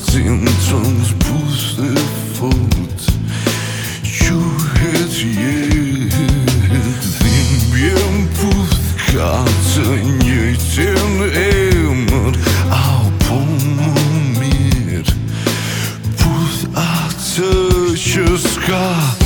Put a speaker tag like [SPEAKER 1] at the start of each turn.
[SPEAKER 1] Zotin transbuse fund Quhet jet Zim bjem puth ka të njëtën emër Au po më mirë Puth atë që s'ka